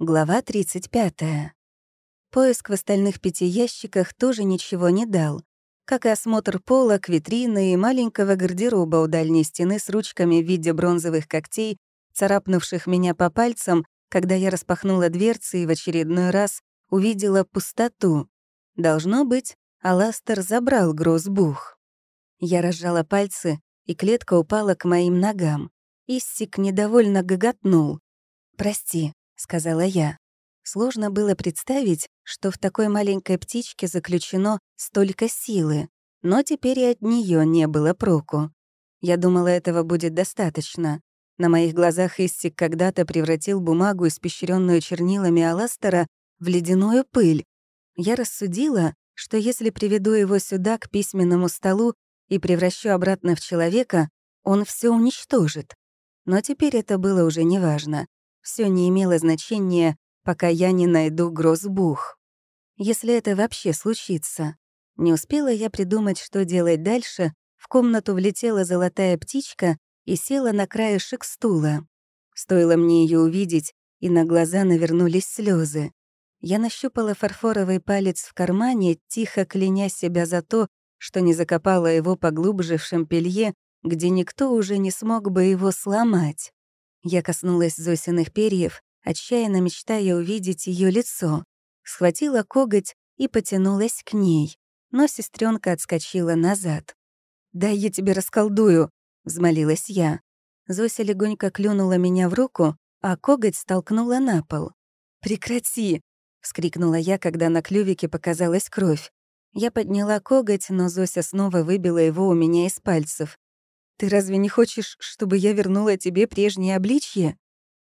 Глава 35. Поиск в остальных пяти ящиках тоже ничего не дал, как и осмотр полок, витрины и маленького гардероба у дальней стены с ручками в виде бронзовых когтей, царапнувших меня по пальцам, когда я распахнула дверцы и в очередной раз увидела пустоту. Должно быть, Аластер забрал грозбух. Я разжала пальцы, и клетка упала к моим ногам. Иссик недовольно гоготнул. «Прости», сказала я. Сложно было представить, что в такой маленькой птичке заключено столько силы, но теперь и от нее не было проку. Я думала, этого будет достаточно. На моих глазах Истик когда-то превратил бумагу, испещренную чернилами Аластера, в ледяную пыль. Я рассудила, что если приведу его сюда, к письменному столу, и превращу обратно в человека, он все уничтожит. Но теперь это было уже неважно все не имело значения, пока я не найду грозбух. Если это вообще случится. Не успела я придумать, что делать дальше, в комнату влетела золотая птичка и села на краешек стула. Стоило мне ее увидеть, и на глаза навернулись слезы. Я нащупала фарфоровый палец в кармане, тихо кляня себя за то, что не закопала его поглубже в шампелье, где никто уже не смог бы его сломать. Я коснулась Зосиных перьев, отчаянно мечтая увидеть ее лицо, схватила коготь и потянулась к ней, но сестренка отскочила назад. «Дай я тебе расколдую!» — взмолилась я. Зося легонько клюнула меня в руку, а коготь столкнула на пол. «Прекрати!» — вскрикнула я, когда на клювике показалась кровь. Я подняла коготь, но Зося снова выбила его у меня из пальцев. Ты разве не хочешь, чтобы я вернула тебе прежнее обличье?»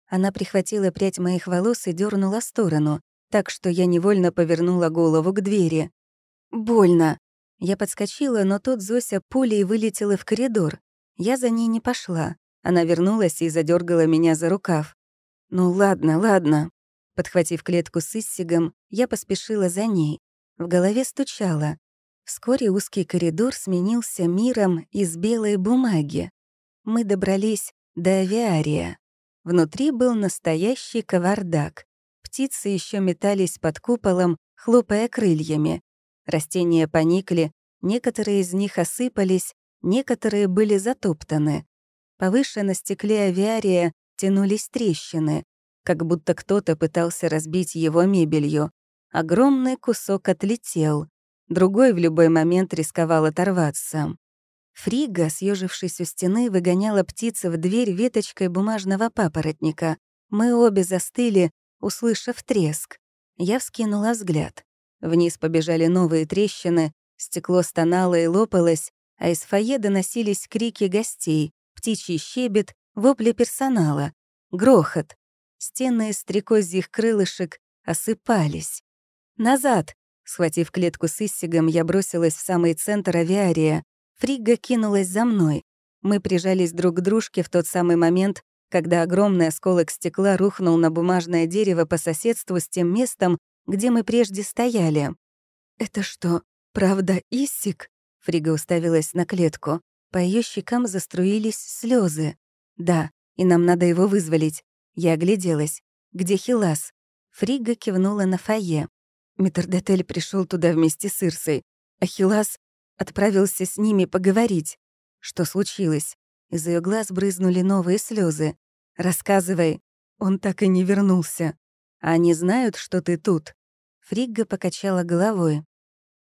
Она прихватила прядь моих волос и дернула сторону, так что я невольно повернула голову к двери. «Больно!» Я подскочила, но тут Зося пулей вылетела в коридор. Я за ней не пошла. Она вернулась и задергала меня за рукав. «Ну ладно, ладно». Подхватив клетку с Иссигом, я поспешила за ней. В голове стучало. Вскоре узкий коридор сменился миром из белой бумаги. Мы добрались до авиария. Внутри был настоящий кавардак. Птицы еще метались под куполом, хлопая крыльями. Растения поникли, некоторые из них осыпались, некоторые были затоптаны. Повыше на стекле авиария тянулись трещины, как будто кто-то пытался разбить его мебелью. Огромный кусок отлетел. Другой в любой момент рисковал оторваться. Фрига, съежившись у стены, выгоняла птицы в дверь веточкой бумажного папоротника. Мы обе застыли, услышав треск. Я вскинула взгляд. Вниз побежали новые трещины, стекло стонало и лопалось, а из фойе доносились крики гостей, птичий щебет, вопли персонала, грохот. Стены из стрекозьих крылышек осыпались. «Назад! Схватив клетку с Иссигом, я бросилась в самый центр авиария. Фригга кинулась за мной. Мы прижались друг к дружке в тот самый момент, когда огромный осколок стекла рухнул на бумажное дерево по соседству с тем местом, где мы прежде стояли. «Это что, правда Иссик?» Фрига уставилась на клетку. По ее щекам заструились слезы. «Да, и нам надо его вызволить». Я огляделась. «Где Хилас?» Фрига кивнула на фойе. Митрдотель пришел туда вместе с Ирсой, Ахиллас отправился с ними поговорить. Что случилось? Из ее глаз брызнули новые слезы. «Рассказывай». Он так и не вернулся. А «Они знают, что ты тут?» Фригга покачала головой.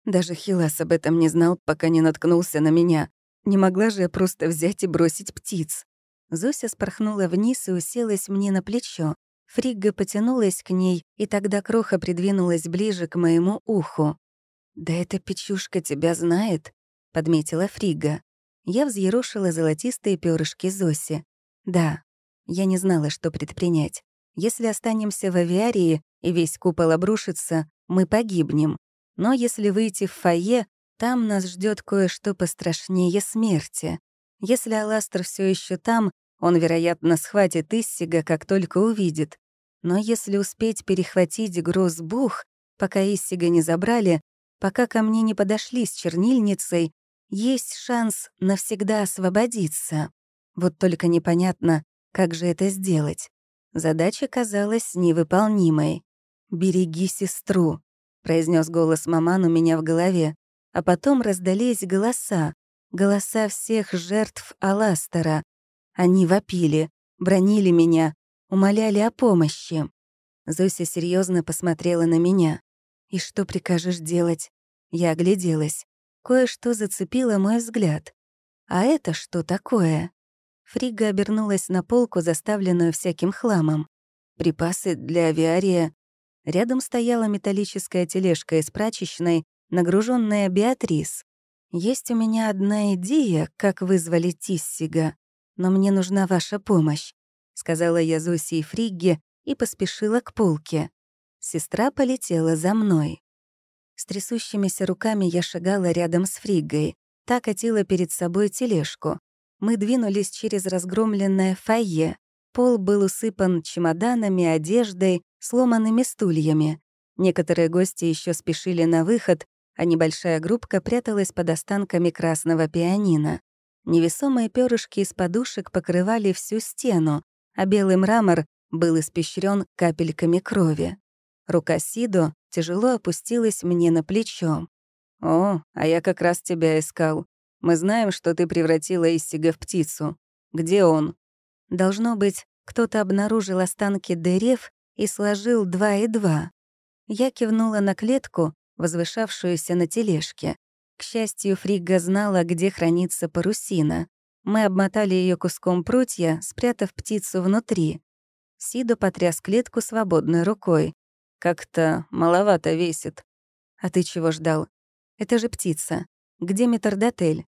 Даже Хилас об этом не знал, пока не наткнулся на меня. Не могла же я просто взять и бросить птиц. Зося спорхнула вниз и уселась мне на плечо. Фригга потянулась к ней, и тогда Кроха придвинулась ближе к моему уху. «Да эта печушка тебя знает», — подметила Фригга. Я взъерошила золотистые перышки Зоси. «Да, я не знала, что предпринять. Если останемся в авиарии и весь купол обрушится, мы погибнем. Но если выйти в фойе, там нас ждет кое-что пострашнее смерти. Если Аластер все еще там, он, вероятно, схватит Иссига, как только увидит. Но если успеть перехватить грозбух, пока Иссига не забрали, пока ко мне не подошли с чернильницей, есть шанс навсегда освободиться. Вот только непонятно, как же это сделать. Задача казалась невыполнимой. «Береги сестру», — произнес голос маман у меня в голове, а потом раздались голоса, голоса всех жертв Аластера, они вопили, бронили меня, умоляли о помощи. Зося серьезно посмотрела на меня. «И что прикажешь делать?» Я огляделась. Кое-что зацепило мой взгляд. «А это что такое?» Фрига обернулась на полку, заставленную всяким хламом. Припасы для авиария. Рядом стояла металлическая тележка из прачечной, нагруженная Беатрис. «Есть у меня одна идея, как вызволить Тиссига но мне нужна ваша помощь», — сказала я Зосе и Фригге и поспешила к полке. Сестра полетела за мной. С трясущимися руками я шагала рядом с Фригой, Та катила перед собой тележку. Мы двинулись через разгромленное фойе. Пол был усыпан чемоданами, одеждой, сломанными стульями. Некоторые гости еще спешили на выход, а небольшая группка пряталась под останками красного пианино. Невесомые перышки из подушек покрывали всю стену, а белый мрамор был испещрен капельками крови. Рука Сидо тяжело опустилась мне на плечо. «О, а я как раз тебя искал. Мы знаем, что ты превратила Иссига в птицу. Где он?» Должно быть, кто-то обнаружил останки дырев и сложил два и два. Я кивнула на клетку, возвышавшуюся на тележке. К счастью, Фрига знала, где хранится парусина. Мы обмотали ее куском прутья, спрятав птицу внутри. Сидо потряс клетку свободной рукой. «Как-то маловато весит». «А ты чего ждал? Это же птица. Где метрдотель?»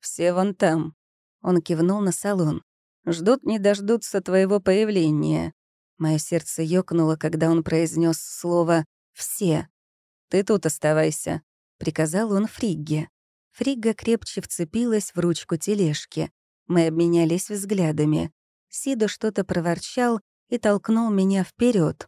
«Все вон там». Он кивнул на салон. «Ждут не дождутся твоего появления». Мое сердце ёкнуло, когда он произнес слово «все». «Ты тут оставайся», приказал он Фригге. Фригга крепче вцепилась в ручку тележки. Мы обменялись взглядами. Сидо что-то проворчал и толкнул меня вперед.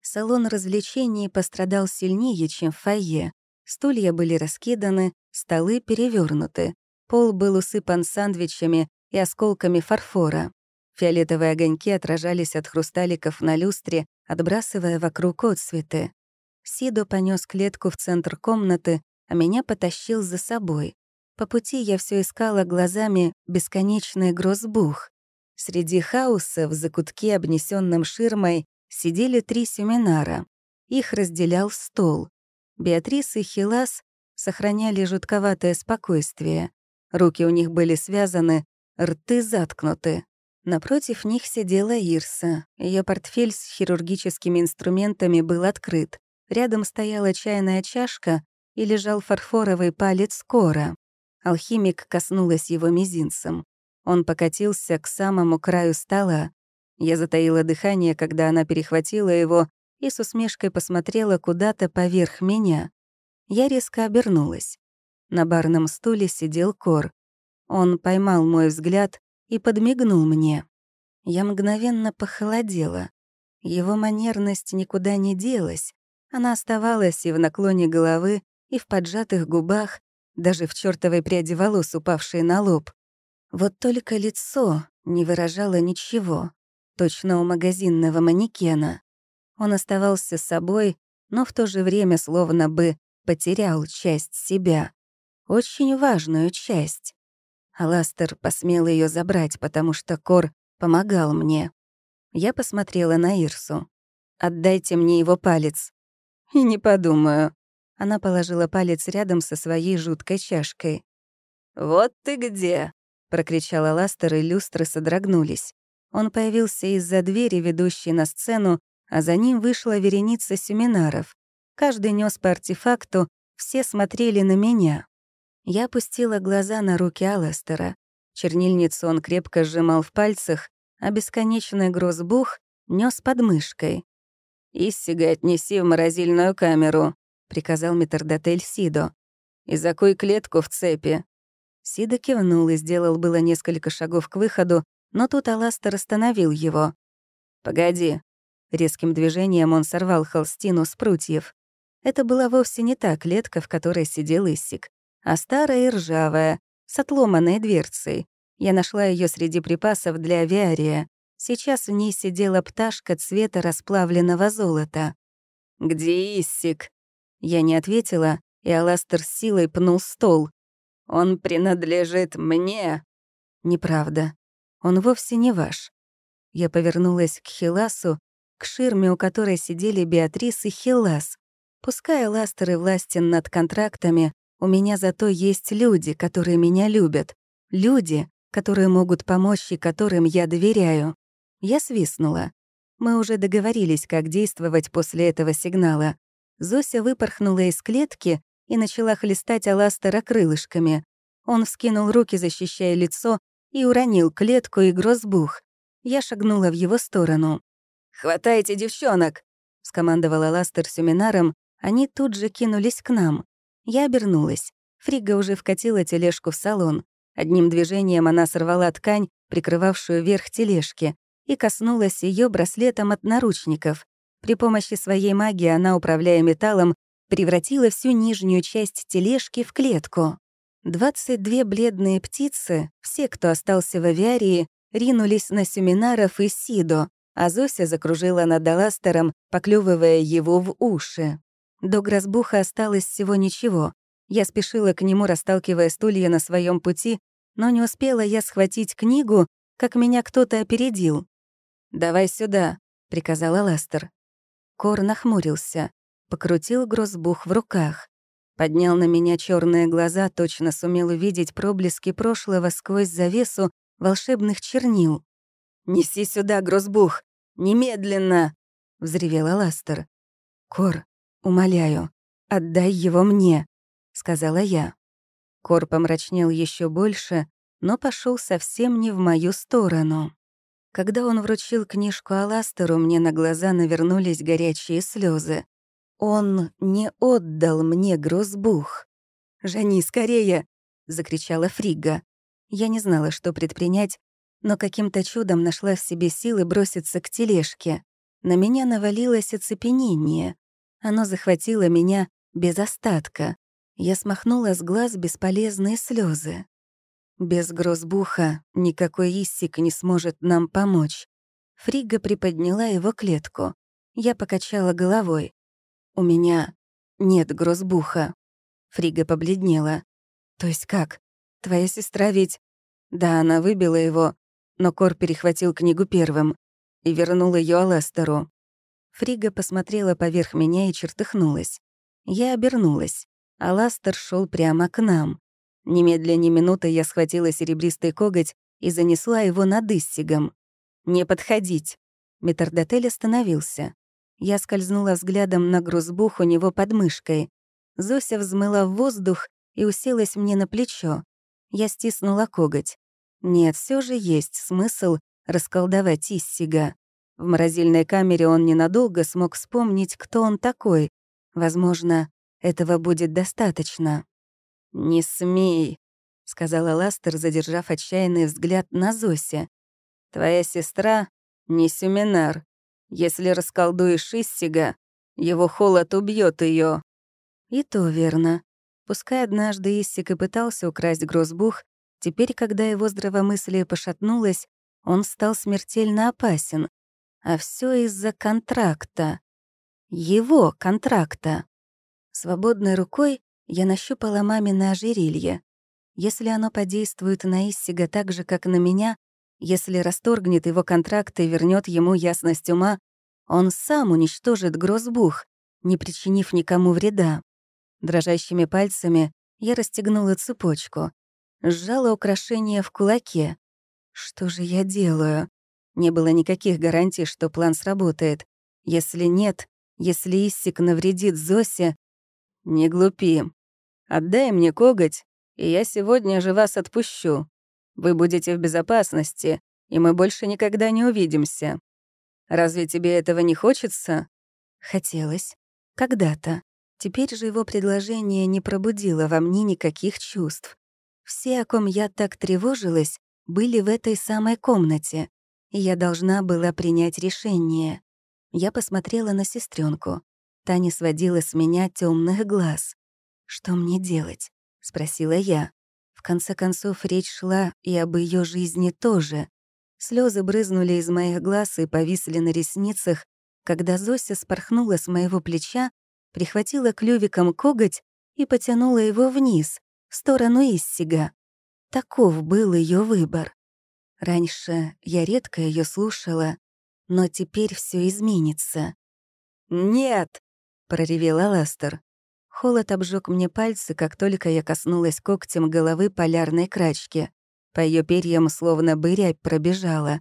Салон развлечений пострадал сильнее, чем фойе. Стулья были раскиданы, столы перевернуты. Пол был усыпан сандвичами и осколками фарфора. Фиолетовые огоньки отражались от хрусталиков на люстре, отбрасывая вокруг отцветы. Сидо понес клетку в центр комнаты, а меня потащил за собой. По пути я все искала глазами бесконечный грозбух. Среди хаоса в закутке, обнесенном ширмой, сидели три семинара. Их разделял стол. Беатрис и Хилас сохраняли жутковатое спокойствие. Руки у них были связаны, рты заткнуты. Напротив них сидела Ирса. Ее портфель с хирургическими инструментами был открыт. Рядом стояла чайная чашка и лежал фарфоровый палец кора. Алхимик коснулась его мизинцем. Он покатился к самому краю стола. Я затаила дыхание, когда она перехватила его и с усмешкой посмотрела куда-то поверх меня. Я резко обернулась. На барном стуле сидел Кор. Он поймал мой взгляд и подмигнул мне. Я мгновенно похолодела. Его манерность никуда не делась. Она оставалась и в наклоне головы, и в поджатых губах, даже в чертовой пряди волос, упавшей на лоб. Вот только лицо не выражало ничего, точно у магазинного манекена. Он оставался собой, но в то же время словно бы потерял часть себя. Очень важную часть. Аластер посмел ее забрать, потому что Кор помогал мне. Я посмотрела на Ирсу. «Отдайте мне его палец», и не подумаю. Она положила палец рядом со своей жуткой чашкой. «Вот ты где!» — прокричала Ластер, и люстры содрогнулись. Он появился из-за двери, ведущей на сцену, а за ним вышла вереница семинаров. Каждый нес по артефакту, все смотрели на меня. Я опустила глаза на руки Аластера. Чернильницу он крепко сжимал в пальцах, а бесконечный грозбух нес под мышкой. «Иссига, отнеси в морозильную камеру», — приказал метрдотель Сидо. «И закуй клетку в цепи». Сидо кивнул и сделал было несколько шагов к выходу, но тут Аластер остановил его. «Погоди». Резким движением он сорвал холстину с прутьев. Это была вовсе не та клетка, в которой сидел Иссик, а старая и ржавая, с отломанной дверцей. Я нашла ее среди припасов для авиария. Сейчас в ней сидела пташка цвета расплавленного золота. «Где Иссик?» Я не ответила, и Аластер силой пнул стол. «Он принадлежит мне!» «Неправда. Он вовсе не ваш». Я повернулась к Хиласу, к ширме, у которой сидели Беатрис и Хилас. Пускай Аластер и властен над контрактами, у меня зато есть люди, которые меня любят. Люди, которые могут помочь и которым я доверяю. Я свистнула. Мы уже договорились, как действовать после этого сигнала. Зося выпорхнула из клетки и начала хлестать Аластера крылышками. Он вскинул руки, защищая лицо, и уронил клетку и грозбух. Я шагнула в его сторону. «Хватайте девчонок!» — скомандовал Аластер семинаром. Они тут же кинулись к нам. Я обернулась. Фрига уже вкатила тележку в салон. Одним движением она сорвала ткань, прикрывавшую верх тележки и коснулась ее браслетом от наручников. При помощи своей магии она, управляя металлом, превратила всю нижнюю часть тележки в клетку. 22 бледные птицы, все, кто остался в авиарии, ринулись на семинаров и Сидо, а Зося закружила над Аластером, поклевывая его в уши. До грозбуха осталось всего ничего. Я спешила к нему, расталкивая стулья на своем пути, но не успела я схватить книгу, как меня кто-то опередил. «Давай сюда», — приказала Ластер. Кор нахмурился, покрутил грозбух в руках. Поднял на меня черные глаза, точно сумел увидеть проблески прошлого сквозь завесу волшебных чернил. «Неси сюда, грозбух! Немедленно!» — взревела Ластер. «Кор, умоляю, отдай его мне», — сказала я. Кор помрачнел еще больше, но пошел совсем не в мою сторону. Когда он вручил книжку Аластеру, мне на глаза навернулись горячие слезы. Он не отдал мне грузбух. «Жени, скорее!» — закричала Фрига. Я не знала, что предпринять, но каким-то чудом нашла в себе силы броситься к тележке. На меня навалилось оцепенение. Оно захватило меня без остатка. Я смахнула с глаз бесполезные слезы. Без Грозбуха никакой Иссик не сможет нам помочь. Фрига приподняла его клетку. Я покачала головой. У меня нет Грозбуха. Фрига побледнела. То есть как? Твоя сестра ведь... Да, она выбила его, но Кор перехватил книгу первым и вернул ее Аластеру. Фрига посмотрела поверх меня и чертыхнулась. Я обернулась. Аластер шел прямо к нам. Немедленно минуты я схватила серебристый коготь и занесла его над Иссигом. «Не подходить!» Метардотель остановился. Я скользнула взглядом на грузбух у него под мышкой. Зося взмыла в воздух и уселась мне на плечо. Я стиснула коготь. Нет, все же есть смысл расколдовать Иссига. В морозильной камере он ненадолго смог вспомнить, кто он такой. Возможно, этого будет достаточно. «Не смей», — сказала Ластер, задержав отчаянный взгляд на Зосе. «Твоя сестра — не семинар. Если расколдуешь Иссига, его холод убьет ее. И то верно. Пускай однажды Иссик и пытался украсть грозбух, теперь, когда его здравомыслие пошатнулось, он стал смертельно опасен. А все из-за контракта. Его контракта. Свободной рукой я нащупала мамино ожерелье. Если оно подействует на Иссига так же, как на меня, если расторгнет его контракт и вернет ему ясность ума, он сам уничтожит грозбух, не причинив никому вреда. Дрожащими пальцами я расстегнула цепочку, сжала украшение в кулаке. Что же я делаю? Не было никаких гарантий, что план сработает. Если нет, если Иссик навредит Зосе... «Не глупи», Отдай мне коготь, и я сегодня же вас отпущу. Вы будете в безопасности, и мы больше никогда не увидимся. Разве тебе этого не хочется?» Хотелось. Когда-то. Теперь же его предложение не пробудило во мне никаких чувств. Все, о ком я так тревожилась, были в этой самой комнате, и я должна была принять решение. Я посмотрела на сестренку. Та не сводила с меня темных глаз. «Что мне делать?» — спросила я. В конце концов, речь шла и об ее жизни тоже. Слезы брызнули из моих глаз и повисли на ресницах, когда Зося спорхнула с моего плеча, прихватила клювиком коготь и потянула его вниз, в сторону Иссига. Таков был ее выбор. Раньше я редко ее слушала, но теперь все изменится. «Нет!» — проревела Ластер. Холод обжег мне пальцы, как только я коснулась когтем головы полярной крачки. По ее перьям словно быряб пробежала.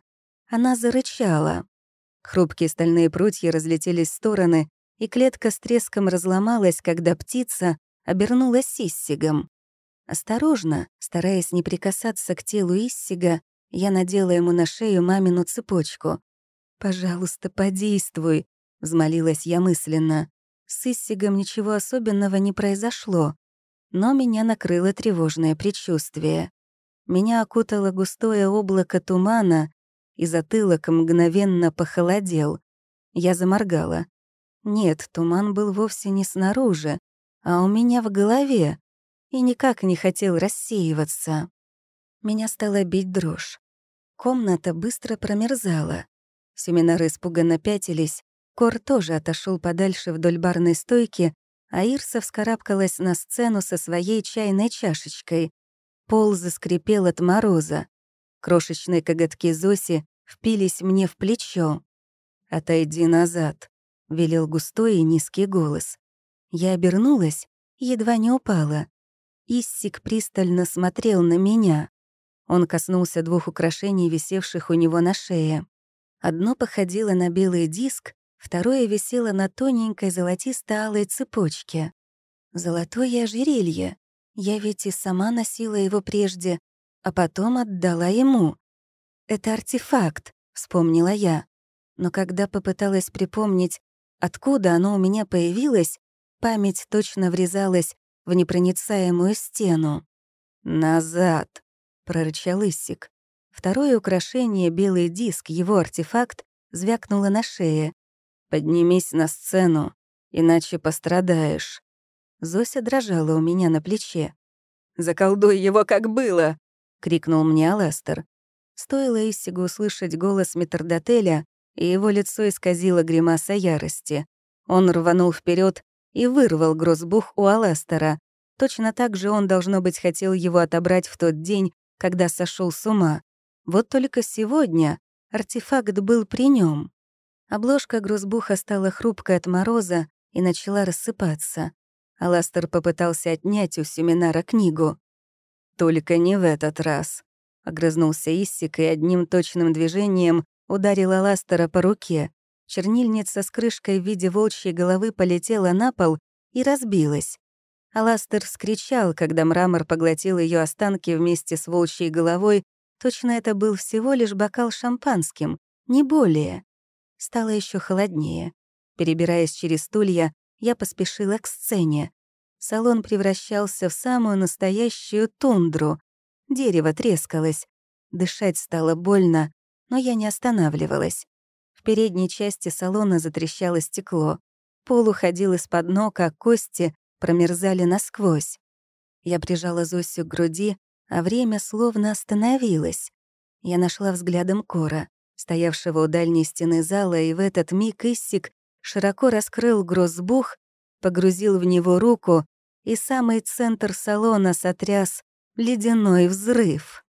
Она зарычала. Хрупкие стальные прутья разлетелись в стороны, и клетка с треском разломалась, когда птица обернулась иссигом. Осторожно, стараясь не прикасаться к телу иссига, я надела ему на шею мамину цепочку. «Пожалуйста, подействуй», — взмолилась я мысленно. С Иссигом ничего особенного не произошло, но меня накрыло тревожное предчувствие. Меня окутало густое облако тумана, и затылок мгновенно похолодел. Я заморгала. Нет, туман был вовсе не снаружи, а у меня в голове, и никак не хотел рассеиваться. Меня стала бить дрожь. Комната быстро промерзала. Семинары испуганно пятились, Кор тоже отошел подальше вдоль барной стойки, а Ирса вскарабкалась на сцену со своей чайной чашечкой. Пол заскрипел от мороза. Крошечные коготки Зоси впились мне в плечо. «Отойди назад», — велел густой и низкий голос. Я обернулась, едва не упала. Иссик пристально смотрел на меня. Он коснулся двух украшений, висевших у него на шее. Одно походило на белый диск, второе висело на тоненькой золотистой цепочке. Золотое ожерелье. Я ведь и сама носила его прежде, а потом отдала ему. «Это артефакт», — вспомнила я. Но когда попыталась припомнить, откуда оно у меня появилось, память точно врезалась в непроницаемую стену. «Назад!» — прорычал Иссик. Второе украшение, белый диск, его артефакт, звякнуло на шее. Поднимись на сцену, иначе пострадаешь». Зося дрожала у меня на плече. «Заколдуй его, как было!» — крикнул мне Аластер. Стоило Иссигу услышать голос метрдотеля, и его лицо исказило гримаса ярости. Он рванул вперед и вырвал грозбух у Аластера. Точно так же он, должно быть, хотел его отобрать в тот день, когда сошел с ума. Вот только сегодня артефакт был при нем. Обложка грузбуха стала хрупкой от мороза и начала рассыпаться. Аластер попытался отнять у семинара книгу. «Только не в этот раз», — огрызнулся Иссик и одним точным движением ударил Аластера по руке. Чернильница с крышкой в виде волчьей головы полетела на пол и разбилась. Аластер вскричал, когда мрамор поглотил ее останки вместе с волчьей головой, точно это был всего лишь бокал шампанским, не более. Стало еще холоднее. Перебираясь через стулья, я поспешила к сцене. Салон превращался в самую настоящую тундру. Дерево трескалось. Дышать стало больно, но я не останавливалась. В передней части салона затрещало стекло. Пол уходил из-под ног, а кости промерзали насквозь. Я прижала Зосю к груди, а время словно остановилось. Я нашла взглядом Кора стоявшего у дальней стены зала, и в этот миг Иссик широко раскрыл грозбух, погрузил в него руку, и самый центр салона сотряс ледяной взрыв.